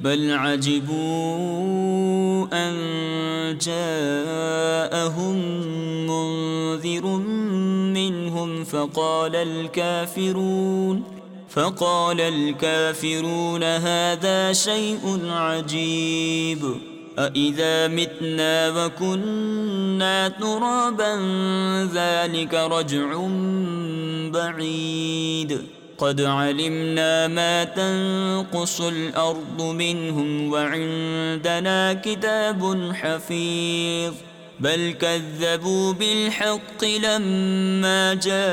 بل عجبوا أن جاءهم منذر منهم فقال الكافرون فقال الكافرون هذا شيء عجيب. أإذا متنا وكنا ترابا ذلك رجع بعيد. قد علمنا ما تنقص الأرض منهم وعندنا كتاب حفيظ بل كذبوا بالحق لما جاءهم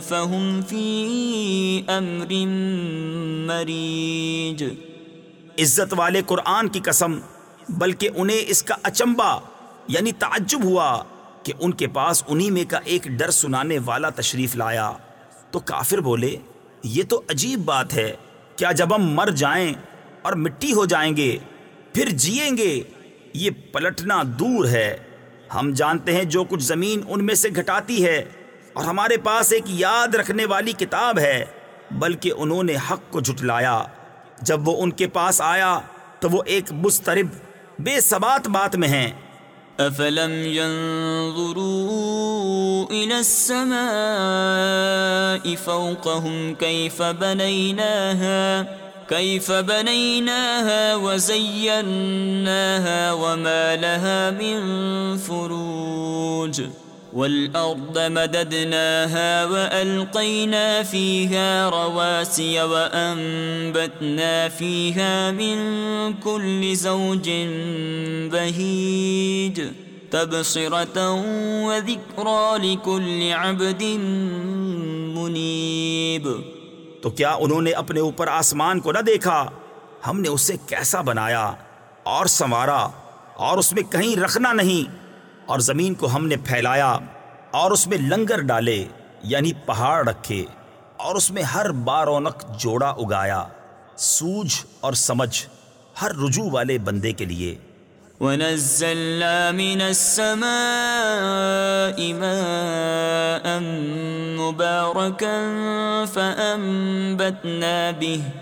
فهم في أمر مريج عزت والے قرآن کی قسم، بلکہ انہیں اس کا اچمبا یعنی تعجب ہوا۔ کہ ان کے پاس انہی میں کا ایک ڈر سنانے والا تشریف لایا۔ تو کافر بولے، یہ تو عجیب بات ہے۔ کیا جب ہم مر جائیں اور مٹی ہو جائیں گے، پھر جیئیں گے؟ یہ پلٹنا دور ہے۔ ہم جانتے ہیں جو کچھ زمین ان میں سے گھٹاتی ہے اور ہمارے پاس ایک یاد رکھنے والی کتاب ہے۔ بلکہ انہوں نے حق کو جھٹلایا۔ جب وہ ان کے پاس آیا تو وہ ایک مسترب، بے ثبات بات میں ہیں۔ افلم ينظروا الى السماء فوقهم كيف بنيناها كيف بنيناها وزيناها وما لها من فروج والأرض مددناها وألقينا فيها رواسي وأنبتنا فيها من كل زوج بهيج تبصرة وذكرى لكل عبد منيب. تو کیا انہوں نے اپنے اوپر آسمان کو نہ دیکھا؟ ہم نے اسے کیسا بنایا؟ اور سنوارا، اور اس میں کہیں رکھنا نہیں۔ اور زمین کو ہم نے پھیلایا اور اس میں لنگر ڈالے یعنی پہاڑ رکھے، اور اس میں ہر بارونق جوڑا اگایا، سوجھ اور سمجھ ہر رجوع والے بندے کے لیے۔ ونزلنا من السماء ماء مباركا فأنبتنا به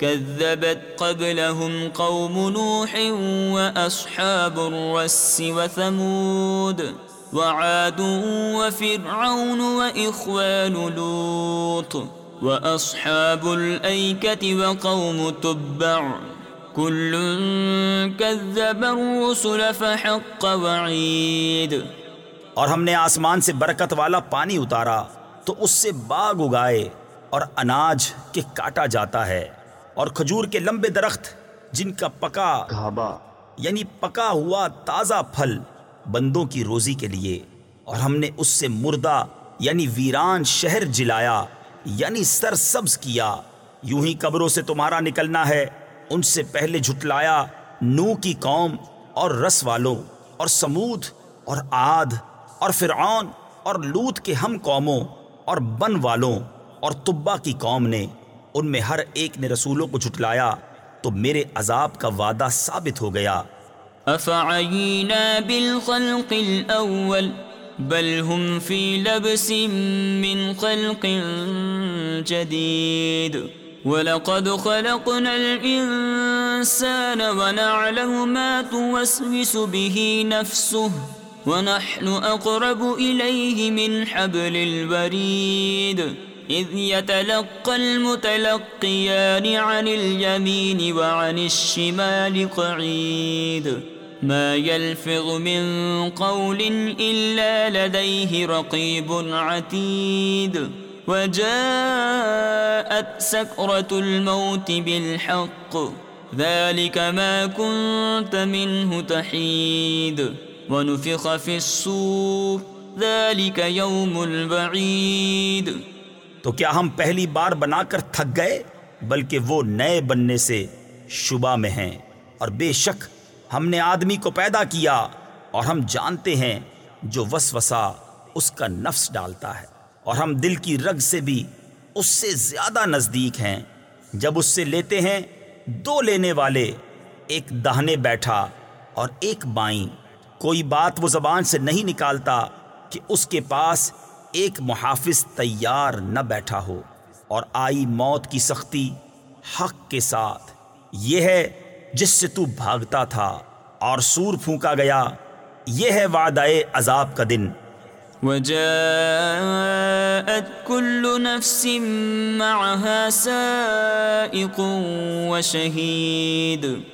كذبت قبلهم قوم نوح وأصحاب الرس وثمود وعاد وفرعون وإخوان لوط وأصحاب الأيكة وقوم تبع كل كذب الرسل فحق وعيد اور ہم نے آسمان سے برکت والا پانی اتارا تو اس سے باغ اگائے اور اناج کے کاٹا جاتا ہے۔ اور کھجور کے لمبے درخت جن کا پکا گھابا یعنی پکا ہوا تازہ پھل بندوں کی روزی کے لیے اور ہم نے اس سے مردہ یعنی ویران شہر جلایا یعنی سر سبز کیا۔ یوں ہی قبروں سے تمہارا نکلنا ہے ان سے پہلے جھٹلایا نو کی قوم اور رس والوں اور سمود اور آد اور فرعون اور لوت کے ہم قوموں اور بن والوں اور طبا کی قوم نے ان میں ہر ایک نے رسولوں کو جھٹلایا، تو میرے عذاب کا وعدہ ثابت ہو گیا۔ افعینا بالخلق الاول، بل هم في لبس من خلق جديد ولقد خلقنا الإنسان ونعلم ما توسوس به نفسه، ونحن أقرب إليه من حبل الوريد إذ يتلقى المتلقيان عن اليمين وعن الشمال قعيد. ما يلفظ من قول إلا لديه رقيب عتيد. وجاءت سكرة الموت بالحق. ذلك ما كنت منه تحيد. ونفخ في الصور. ذلك يوم البعيد تو کیا ہم پہلی بار بنا کر تھک گئے؟ بلکہ وہ نئے بننے سے شبہ میں ہیں۔ اور بے شک ہم نے آدمی کو پیدا کیا اور ہم جانتے ہیں جو وسوسہ اس کا نفس ڈالتا ہے۔ اور ہم دل کی رگ سے بھی اس سے زیادہ نزدیک ہیں۔ جب اس سے لیتے ہیں، دو لینے والے، ایک دہنے بیٹھا اور ایک بائیں۔ کوئی بات وہ زبان سے نہیں نکالتا کہ اس کے پاس ایک محافظ تیار نہ بیٹھا ہو اور آئی موت کی سختی حق کے ساتھ۔ یہ ہے جس سے تو بھاگتا تھا اور سور پھونکا گیا۔ یہ ہے وعدہ عذاب کا دن۔ وجاءت كل نفس معها سائق وشهيد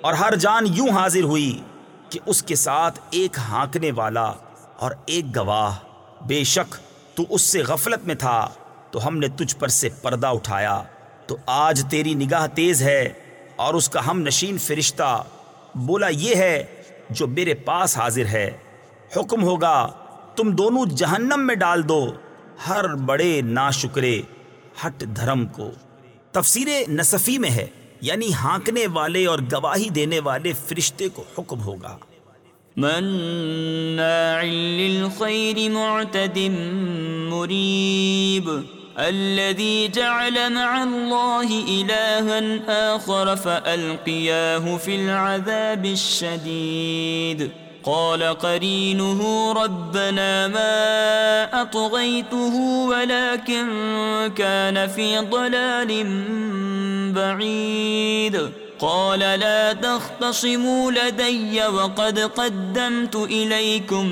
اور ہر جان یوں حاضر ہوئی کہ اس کے ساتھ ایک ہانکنے والا اور ایک گواہ، بے شک تو اس سے غفلت میں تھا، تو ہم نے تجھ پر سے پردہ اٹھایا، تو آج تیری نگاہ تیز ہے اور اس کا ہم نشین فرشتہ، بولا یہ ہے جو میرے پاس حاضر ہے۔ حکم ہوگا، تم دونوں جہنم میں ڈال دو، ہر بڑے ناشکرے ہٹ دھرم کو۔ تفسیر نصفی میں ہے۔ یعنی ہانکنے والے اور گواہی دینے والے فرشتے کو حکم ہوگا۔ مناع للخير معتد مريب الذي جعل مع الله إلها آخر فألقياه في العذاب الشديد قال قرينه ربنا ما أطغيته ولكن كان في ضلال بعيد. قال لا تختصموا لدي وقد قدمت إليكم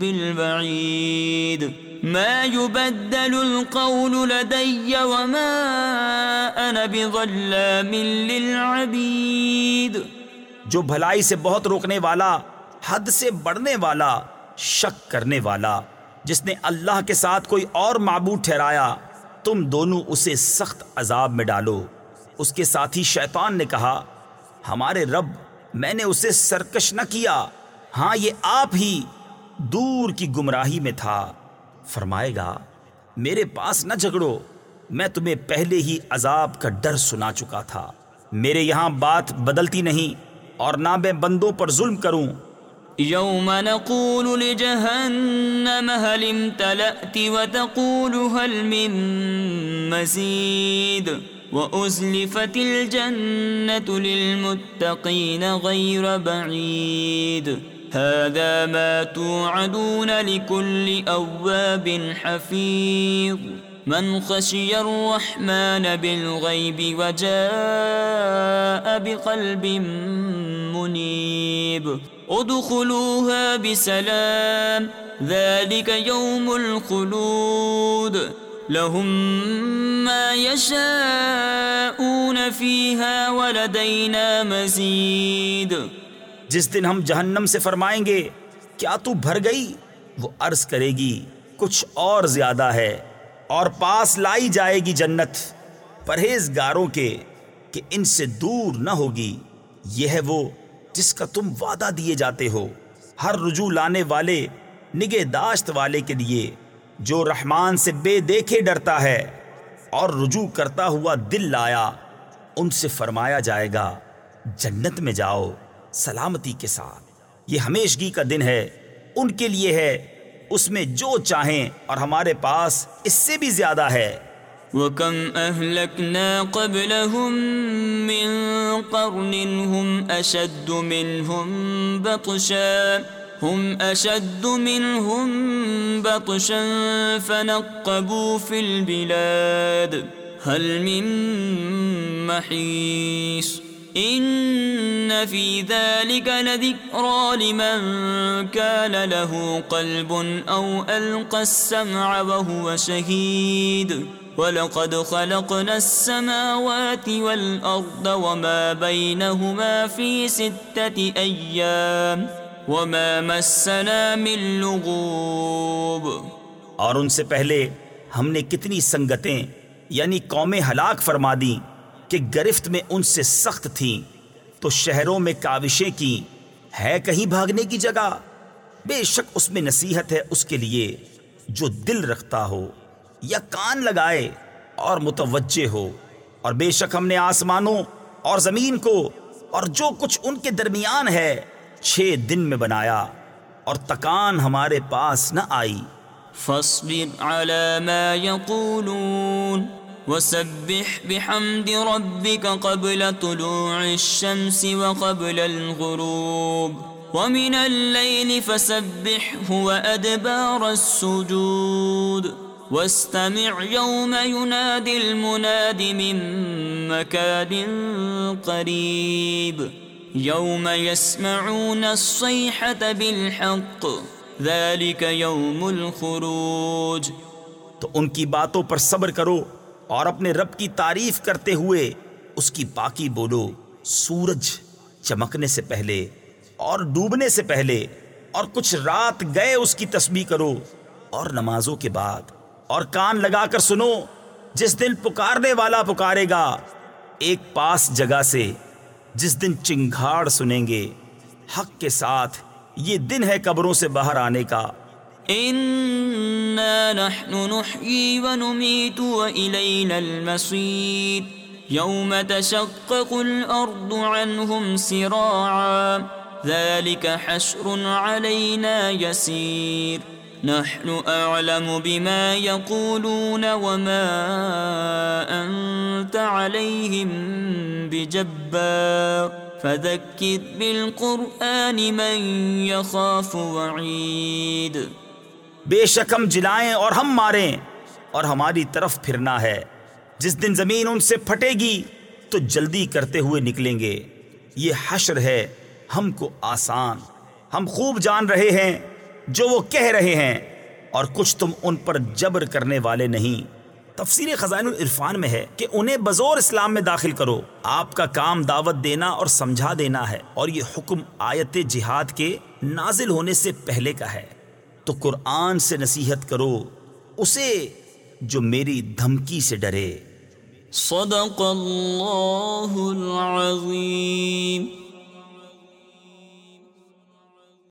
بالبعيد ما يبدل القول لدي وما أنا بظلام للعبيد. جو بھلائی سے بہت روکنے والا، حد سے بڑھنے والا، شک کرنے والا، جس نے اللہ کے ساتھ کوئی اور معبود ٹھہرایا، تم دونوں اسے سخت عذاب میں ڈالو۔ اس کے ساتھی شیطان نے کہا، ہمارے رب، میں نے اسے سرکش نہ کیا۔ ہاں یہ آپ ہی دور کی گمراہی میں تھا۔ فرمائے گا، میرے پاس نہ جھگڑو، میں تمہیں پہلے ہی عذاب کا ڈر سنا چکا تھا۔ میرے یہاں بات بدلتی نہیں۔ اور نہ میں بندوں پر ظلم کروں۔ يوم نقول لجهنم هل امتلأت وتقول هل من مزيد وأزلفت الجنة للمتقين غير بعيد هذا ما توعدون لكل أواب حفيظ من خشي الرحمن بالغيب وجاء بقلب منيب. ادخلوها بسلام، ذلك يوم الخلود. لهم ما يشاءون فيها ولدينا مزيد. جس دن ہم جہنم سے فرمائیں گے، کیا تو بھر گئی؟ وہ عرض کرے گی، کچھ اور زیادہ ہے۔ اور پاس لائی جائے گی جنت پرہیزگاروں کے کہ ان سے دور نہ ہوگی۔ یہ ہے وہ جس کا تم وعدہ دیے جاتے ہو۔ ہر رجوع لانے والے، نگہ داشت والے کے لیے، جو رحمان سے بے دیکھے ڈرتا ہے اور رجوع کرتا ہوا دل لایا، ان سے فرمایا جائے گا، جنت میں جاؤ، سلامتی کے ساتھ۔ یہ ہمیشگی کا دن ہے، ان کے لیے ہے اس میں جو چاہیں اور ہمارے پاس اس سے بھی زیادہ ہے۔ وكم أهلكنا قبلهم من قرن هم أشد منهم بطشا، هم أشد منهم بطشا فنقبوا في البلاد، هل من محيص۔ ان في ذلك لذكرى لمن كان له قلب او القى السمع وهو شهيد ولقد خلقنا السماوات والارض وما بينهما في سته ايام وما مسنا من لغوب اور ان سے پہلے ہم نے کتنی سنگتیں یعنی قومیں ہلاک فرما دیں کہ گرفت میں ان سے سخت تھیں، تو شہروں میں کاوشیں کی ہے کہیں بھاگنے کی جگہ؟ بے شک اس میں نصیحت ہے اس کے لیے جو دل رکھتا ہو یا کان لگائے اور متوجہ ہو۔ اور بے شک ہم نے آسمانوں اور زمین کو اور جو کچھ ان کے درمیان ہے چھ دن میں بنایا اور تکان ہمارے پاس نہ آئی۔ فاصبر على ما يقولون۔ وسبح بحمد ربك قبل طلوع الشمس وقبل الغروب ومن الليل فسبحه وأدبار السجود واستمع يوم ينادي المناد من مكان قريب يوم يسمعون الصيحة بالحق ذلك يوم الخروج تو ان کی باتوں پر صبر کرو اور اپنے رب کی تعریف کرتے ہوئے اس کی باقی بولو، سورج چمکنے سے پہلے اور ڈوبنے سے پہلے اور کچھ رات گئے اس کی تسبیح کرو اور نمازوں کے بعد اور کان لگا کر سنو، جس دن پکارنے والا پکارے گا، ایک پاس جگہ سے جس دن چنگھاڑ سنیں گے۔ حق کے ساتھ یہ دن ہے قبروں سے باہر آنے کا۔ إنا نحن نحيي ونميت وإلينا المصير يوم تشقق الأرض عنهم سراعا ذلك حشر علينا يسير نحن أعلم بما يقولون وما أنت عليهم بجبار فذكر بالقرآن من يخاف وعيد بے شک ہم جلائیں اور ہم ماریں اور ہماری طرف پھرنا ہے۔ جس دن زمین ان سے پھٹے گی، تو جلدی کرتے ہوئے نکلیں گے۔ یہ حشر ہے ہم کو آسان۔ ہم خوب جان رہے ہیں جو وہ کہہ رہے ہیں، اور کچھ تم ان پر جبر کرنے والے نہیں۔ تفسیر خزائن العرفان میں ہے کہ انہیں بزور اسلام میں داخل کرو۔ آپ کا کام دعوت دینا اور سمجھا دینا ہے، اور یہ حکم آیت جہاد کے نازل ہونے سے پہلے کا ہے۔ تو قرآن سے نصیحت کرو اسے جو میری دھمکی سے ڈرے۔ صدق اللہ العظیم۔